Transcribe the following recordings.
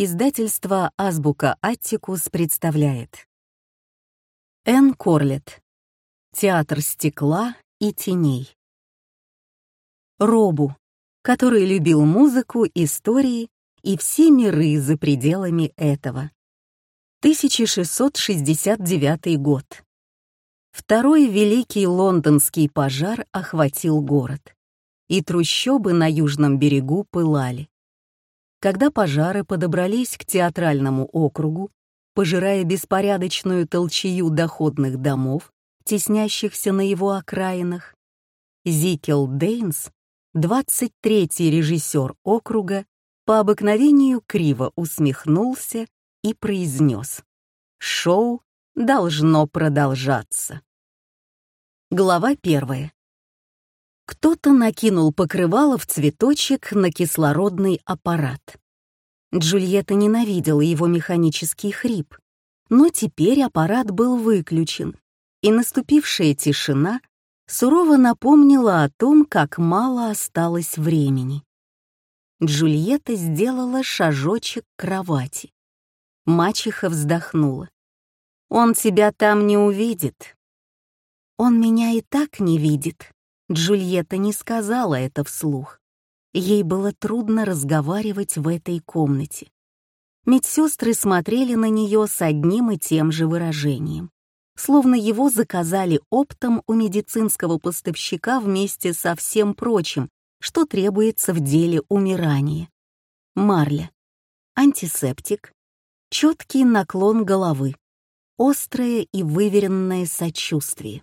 Издательство «Азбука Аттикус» представляет Энн Корлет Театр стекла и теней Робу, который любил музыку, истории и все миры за пределами этого. 1669 год. Второй великий лондонский пожар охватил город, и трущобы на южном берегу пылали. Когда пожары подобрались к театральному округу, пожирая беспорядочную толчею доходных домов, теснящихся на его окраинах, Зикел Дейнс, 23-й режиссер округа, по обыкновению криво усмехнулся и произнес «Шоу должно продолжаться». Глава первая. Кто-то накинул покрывало в цветочек на кислородный аппарат. Джульетта ненавидела его механический хрип, но теперь аппарат был выключен, и наступившая тишина сурово напомнила о том, как мало осталось времени. Джульетта сделала шажочек к кровати. Мачеха вздохнула. «Он тебя там не увидит». «Он меня и так не видит», Джульетта не сказала это вслух. Ей было трудно разговаривать в этой комнате. Медсестры смотрели на нее с одним и тем же выражением, словно его заказали оптом у медицинского поставщика вместе со всем прочим, что требуется в деле умирания. Марля. Антисептик. Четкий наклон головы. Острое и выверенное сочувствие.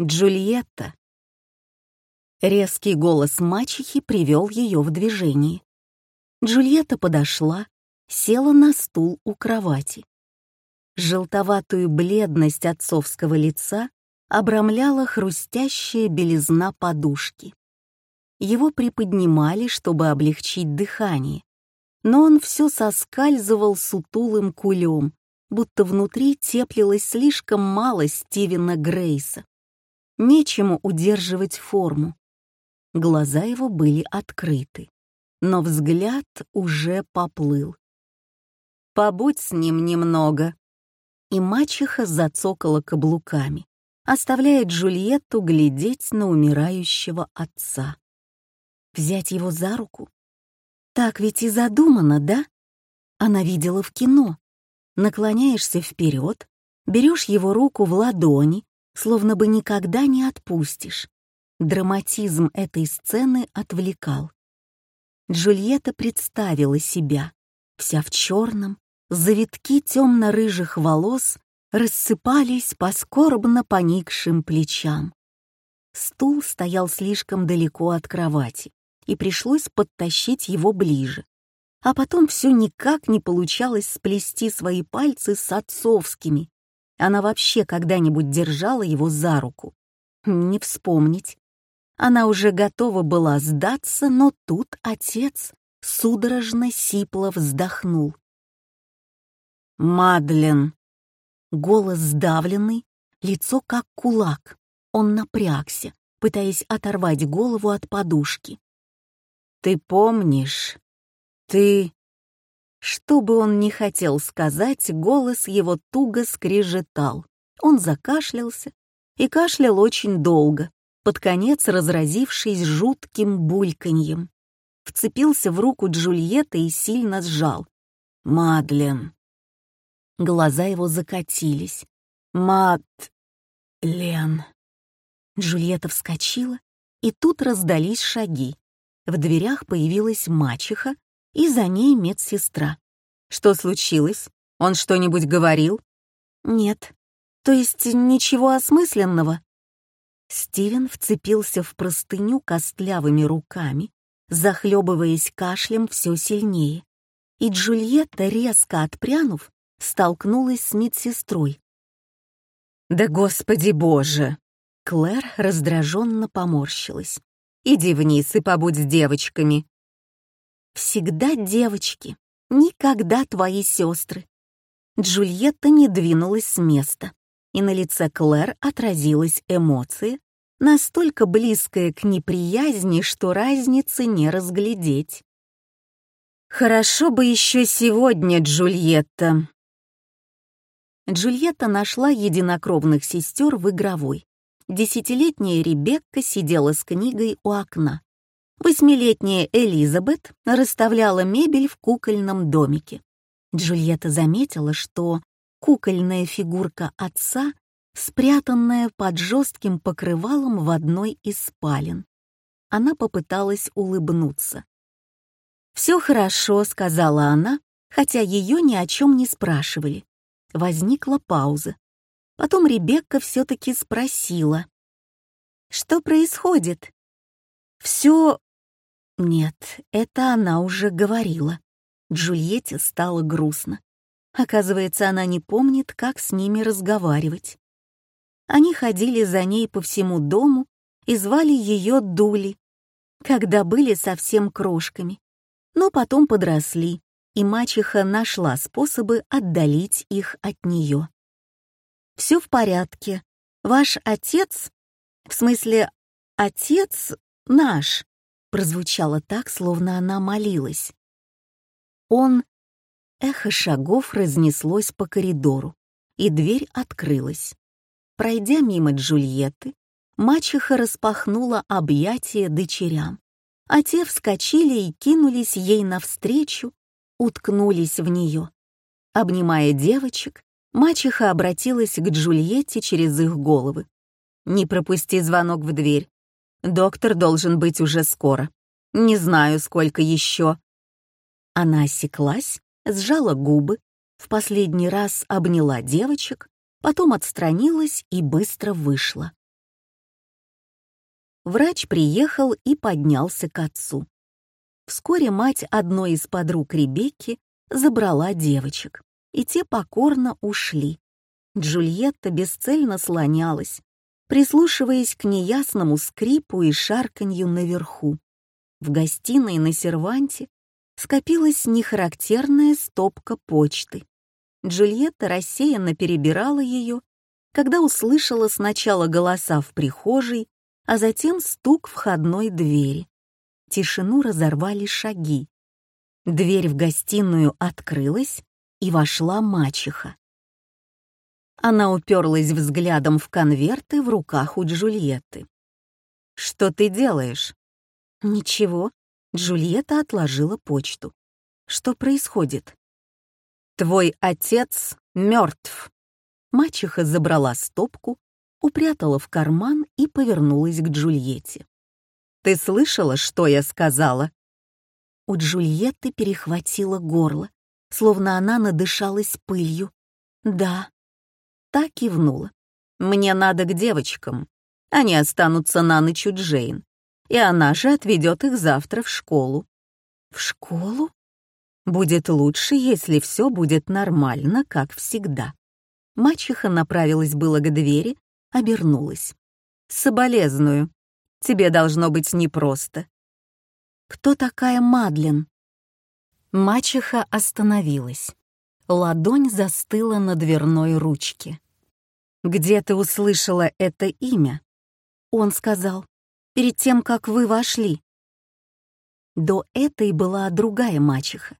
Джульетта Резкий голос мачехи привел ее в движение. Джульетта подошла, села на стул у кровати. Желтоватую бледность отцовского лица обрамляла хрустящая белизна подушки. Его приподнимали, чтобы облегчить дыхание, но он все соскальзывал сутулым кулем, будто внутри теплилось слишком мало Стивена Грейса. Нечему удерживать форму. Глаза его были открыты, но взгляд уже поплыл. «Побудь с ним немного». И мачеха зацокала каблуками, оставляя Джульетту глядеть на умирающего отца. Взять его за руку? Так ведь и задумано, да? Она видела в кино. Наклоняешься вперед, берешь его руку в ладони, словно бы никогда не отпустишь. Драматизм этой сцены отвлекал. Джульетта представила себя, вся в черном, завитки темно-рыжих волос рассыпались по скорбно поникшим плечам. Стул стоял слишком далеко от кровати, и пришлось подтащить его ближе. А потом все никак не получалось сплести свои пальцы с отцовскими. Она вообще когда-нибудь держала его за руку. Не вспомнить. Она уже готова была сдаться, но тут отец судорожно сипло вздохнул. «Мадлен!» Голос сдавленный, лицо как кулак. Он напрягся, пытаясь оторвать голову от подушки. «Ты помнишь? Ты...» Что бы он ни хотел сказать, голос его туго скрежетал. Он закашлялся и кашлял очень долго, под конец разразившись жутким бульканьем. Вцепился в руку Джульетты и сильно сжал. «Мадлен». Глаза его закатились. «Мад... Лен». Джульетта вскочила, и тут раздались шаги. В дверях появилась мачеха, и за ней медсестра. «Что случилось? Он что-нибудь говорил?» «Нет. То есть ничего осмысленного?» Стивен вцепился в простыню костлявыми руками, захлебываясь кашлем все сильнее, и Джульетта, резко отпрянув, столкнулась с медсестрой. «Да господи боже!» Клэр раздраженно поморщилась. «Иди вниз и побудь с девочками». «Всегда девочки, никогда твои сестры». Джульетта не двинулась с места и на лице Клэр отразилась эмоция, настолько близкая к неприязни, что разницы не разглядеть. «Хорошо бы еще сегодня, Джульетта». Джульетта нашла единокровных сестер в игровой. Десятилетняя Ребекка сидела с книгой у окна. Восьмилетняя Элизабет расставляла мебель в кукольном домике. Джульетта заметила, что кукольная фигурка отца, спрятанная под жестким покрывалом в одной из спален. Она попыталась улыбнуться. «Все хорошо», — сказала она, хотя ее ни о чем не спрашивали. Возникла пауза. Потом Ребекка все-таки спросила. «Что происходит?» «Все...» Нет, это она уже говорила. Джульетте стало грустно. Оказывается, она не помнит, как с ними разговаривать. Они ходили за ней по всему дому и звали ее Дули, когда были совсем крошками но потом подросли, и мачеха нашла способы отдалить их от нее. «Все в порядке. Ваш отец, в смысле, отец наш», прозвучало так, словно она молилась. Он... Эхо шагов разнеслось по коридору, и дверь открылась. Пройдя мимо Джульетты, мачеха распахнула объятия дочерям а те вскочили и кинулись ей навстречу, уткнулись в нее. Обнимая девочек, мачеха обратилась к Джульетте через их головы. «Не пропусти звонок в дверь. Доктор должен быть уже скоро. Не знаю, сколько еще». Она осеклась, сжала губы, в последний раз обняла девочек, потом отстранилась и быстро вышла. Врач приехал и поднялся к отцу. Вскоре мать одной из подруг Ребекки забрала девочек, и те покорно ушли. Джульетта бесцельно слонялась, прислушиваясь к неясному скрипу и шарканью наверху. В гостиной на серванте скопилась нехарактерная стопка почты. Джульетта рассеянно перебирала ее, когда услышала сначала голоса в прихожей, а затем стук входной двери. Тишину разорвали шаги. Дверь в гостиную открылась, и вошла мачеха. Она уперлась взглядом в конверты в руках у Джульетты. «Что ты делаешь?» «Ничего». Джульетта отложила почту. «Что происходит?» «Твой отец мертв». Мачеха забрала стопку, упрятала в карман и повернулась к Джульетте. «Ты слышала, что я сказала?» У Джульетты перехватило горло, словно она надышалась пылью. «Да». Так кивнула. «Мне надо к девочкам. Они останутся на ночь у Джейн, и она же отведет их завтра в школу». «В школу?» «Будет лучше, если все будет нормально, как всегда». Мачеха направилась было к двери, обернулась. «Соболезную. Тебе должно быть непросто». «Кто такая Мадлен?» Мачеха остановилась. Ладонь застыла на дверной ручке. «Где ты услышала это имя?» Он сказал, «Перед тем, как вы вошли». До этой была другая мачеха.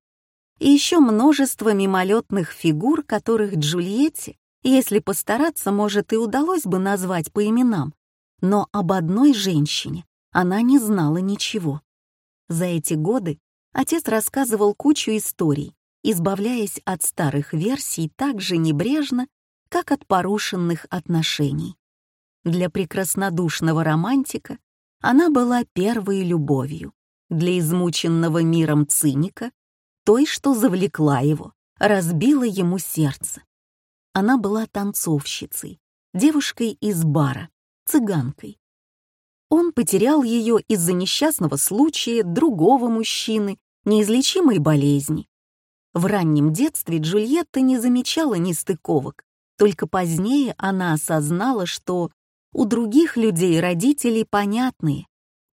И еще множество мимолетных фигур, которых Джульетте если постараться, может, и удалось бы назвать по именам, но об одной женщине она не знала ничего. За эти годы отец рассказывал кучу историй, избавляясь от старых версий так же небрежно, как от порушенных отношений. Для прекраснодушного романтика она была первой любовью, для измученного миром циника — той, что завлекла его, разбила ему сердце. Она была танцовщицей, девушкой из бара, цыганкой. Он потерял ее из-за несчастного случая другого мужчины, неизлечимой болезни. В раннем детстве Джульетта не замечала нестыковок, только позднее она осознала, что у других людей родители понятные.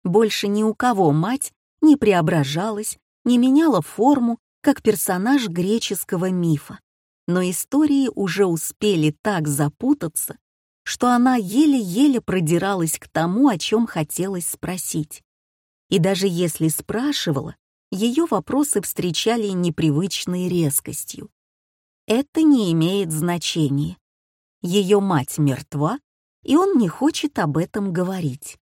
Больше ни у кого мать не преображалась, не меняла форму, как персонаж греческого мифа но истории уже успели так запутаться, что она еле-еле продиралась к тому, о чем хотелось спросить. И даже если спрашивала, ее вопросы встречали непривычной резкостью. Это не имеет значения. Ее мать мертва, и он не хочет об этом говорить.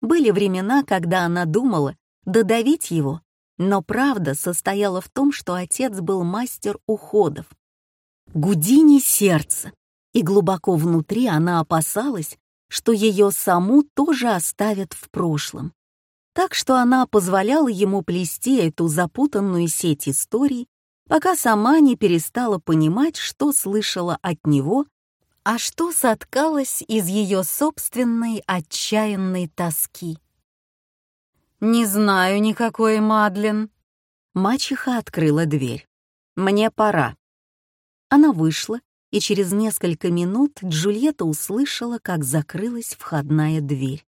Были времена, когда она думала додавить его, но правда состояла в том, что отец был мастер уходов. Гудини сердце, и глубоко внутри она опасалась, что ее саму тоже оставят в прошлом. Так что она позволяла ему плести эту запутанную сеть историй, пока сама не перестала понимать, что слышала от него, а что соткалось из ее собственной отчаянной тоски. «Не знаю никакой, Мадлен». Мачеха открыла дверь. «Мне пора». Она вышла, и через несколько минут Джульетта услышала, как закрылась входная дверь.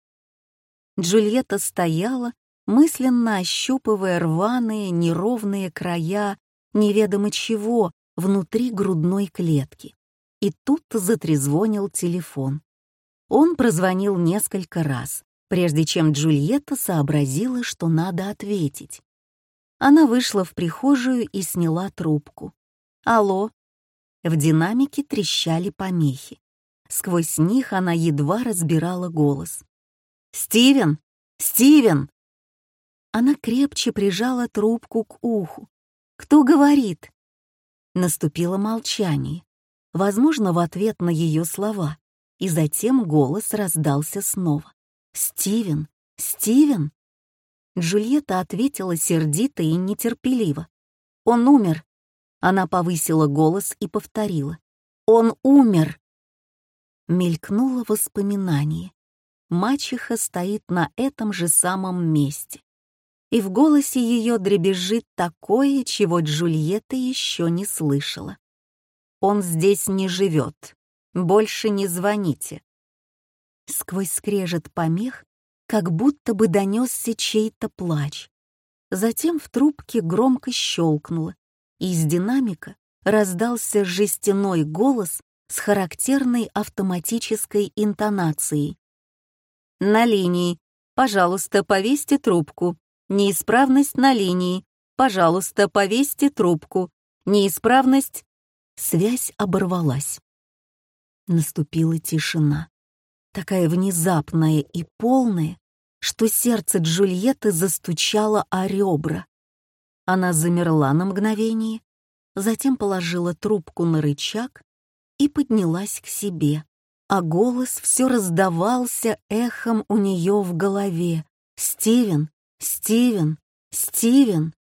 Джульетта стояла, мысленно ощупывая рваные, неровные края неведомо чего внутри грудной клетки. И тут затрезвонил телефон. Он прозвонил несколько раз, прежде чем Джульетта сообразила, что надо ответить. Она вышла в прихожую и сняла трубку. «Алло, в динамике трещали помехи. Сквозь них она едва разбирала голос. «Стивен! Стивен!» Она крепче прижала трубку к уху. «Кто говорит?» Наступило молчание, возможно, в ответ на ее слова, и затем голос раздался снова. «Стивен! Стивен!» Джульетта ответила сердито и нетерпеливо. «Он умер. Она повысила голос и повторила. «Он умер!» Мелькнуло воспоминание. Мачеха стоит на этом же самом месте. И в голосе ее дребезжит такое, чего Джульетта еще не слышала. «Он здесь не живет. Больше не звоните». Сквозь скрежет помех, как будто бы донесся чей-то плач. Затем в трубке громко щелкнуло, из динамика раздался жестяной голос с характерной автоматической интонацией. «На линии. Пожалуйста, повесьте трубку. Неисправность на линии. Пожалуйста, повесьте трубку. Неисправность...» Связь оборвалась. Наступила тишина. Такая внезапная и полная, что сердце Джульетты застучало о ребра. Она замерла на мгновение, затем положила трубку на рычаг и поднялась к себе, а голос все раздавался эхом у нее в голове. «Стивен! Стивен! Стивен!»